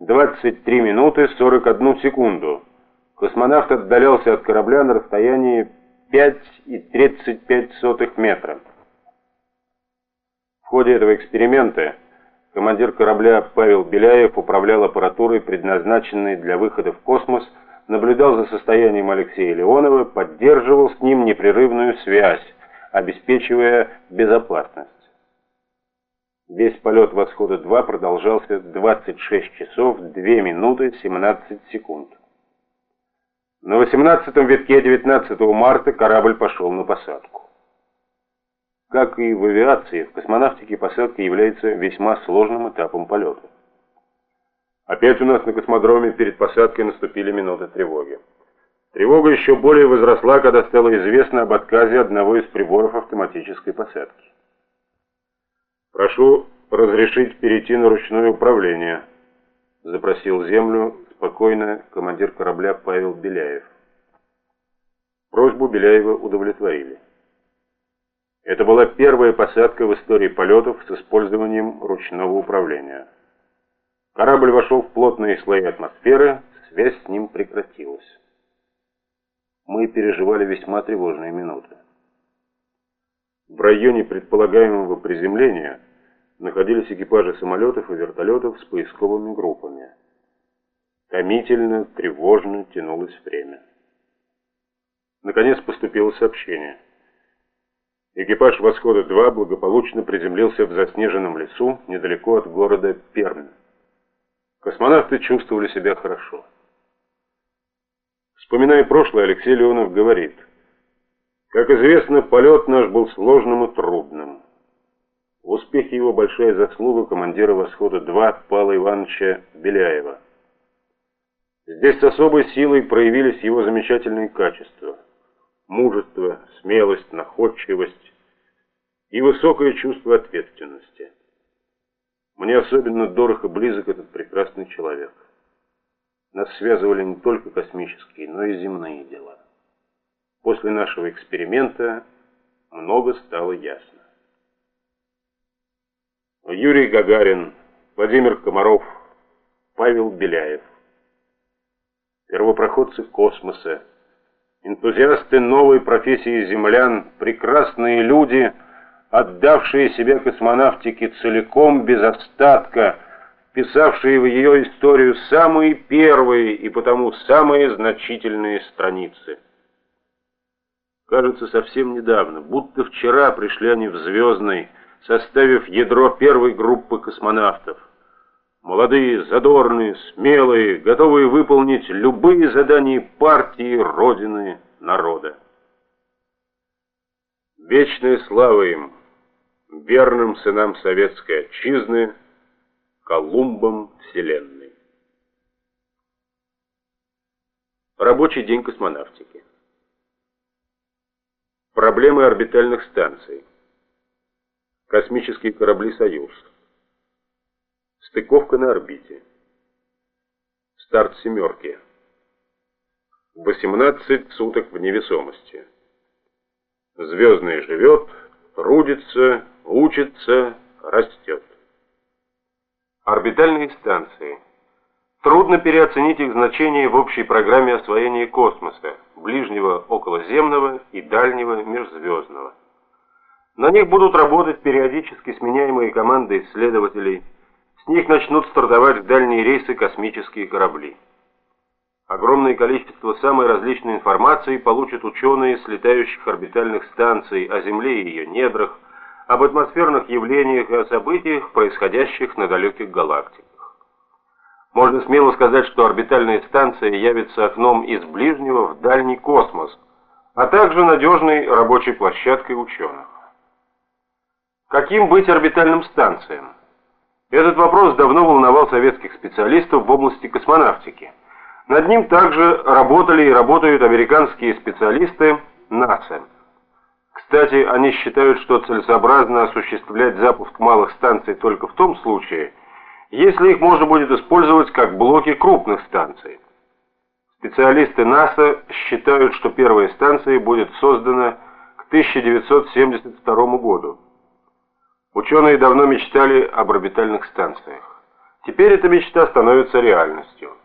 23 минуты 41 секунду. Космонавт отдалялся от корабля на расстоянии 5,35 метра. В ходе этого эксперимента командир корабля Павел Беляев управлял аппаратурой, предназначенной для выхода в космос, наблюдал за состоянием Алексея Леонова, поддерживал с ним непрерывную связь, обеспечивая безопасность. Весь полет «Восхода-2» продолжался 26 часов 2 минуты 17 секунд. На 18-м витке 19 марта корабль пошел на посадку. Как и в авиации, в космонавтике посадка является весьма сложным этапом полета. Опять у нас на космодроме перед посадкой наступили минуты тревоги. Тревога еще более возросла, когда стало известно об отказе одного из приборов автоматической посадки. «Прошу разрешить перейти на ручное управление», — запросил землю спокойно командир корабля Павел Беляев. Просьбу Беляева удовлетворили. Это была первая посадка в истории полетов с использованием ручного управления. Корабль вошел в плотные слои атмосферы, связь с ним прекратилась. Мы переживали весьма тревожные минуты. В районе предполагаемого приземления находились экипажи самолетов и вертолетов с поисковыми группами. Томительно, тревожно тянулось время. Наконец поступило сообщение. Экипаж «Восхода-2» благополучно приземлился в заснеженном лесу недалеко от города Пермь. Космонавты чувствовали себя хорошо. Вспоминая прошлое, Алексей Леонов говорит, «Как известно, полет наш был сложным и трудным. В успехе его большая заслуга командира «Восхода-2» Павла Ивановича Беляева. Здесь с особой силой проявились его замечательные качества. Мужество, смелость, находчивость и высокое чувство ответственности. Мне особенно дорог и близок этот прекрасный человек. Нас связывали не только космические, но и земные дела. После нашего эксперимента много стало ясно. Юрий Гагарин, Владимир Комаров, Павел Беляев. Первопроходцы космоса, энтузиасты новой профессии землян, прекрасные люди, отдавшие себя космонавтике целиком, без остатка, писавшие в ее историю самые первые и потому самые значительные страницы. Кажется, совсем недавно, будто вчера пришли они в Звездный, составив ядро первой группы космонавтов. Молодые, задорные, смелые, готовые выполнить любые задания партии, Родины, народа. Вечная слава им, верным сынам советской отчизны, Колумбом Вселенной. Рабочий день космонавтики. Проблемы орбитальных станций. Космические корабли «Союз». Стыковка на орбите. Старт «семерки». 18 суток в невесомости. Звездный живет, трудится, учится, растет. Орбитальные станции. Трудно переоценить их значение в общей программе освоения космоса, ближнего околоземного и дальнего межзвездного. На них будут работать периодически сменяемые команды исследователей. С них начнут стартовать дальние рейсы космические корабли. Огромное количество самой различной информации получат ученые с летающих орбитальных станций о Земле и ее недрах, об атмосферных явлениях и о событиях, происходящих на далеких галактиках. Можно смело сказать, что орбитальная станция явится окном из ближнего в дальний космос, а также надежной рабочей площадкой ученых. Каким быть орбитальным станциям? Этот вопрос давно волновал советских специалистов в области космонавтики. Над ним также работали и работают американские специалисты НАСА. Кстати, они считают, что целесообразно осуществлять запуск малых станций только в том случае, если их можно будет использовать как блоки крупных станций. Специалисты НАСА считают, что первая станция будет создана к 1972 году. Ученые давно мечтали об орбитальных станциях. Теперь эта мечта становится реальностью.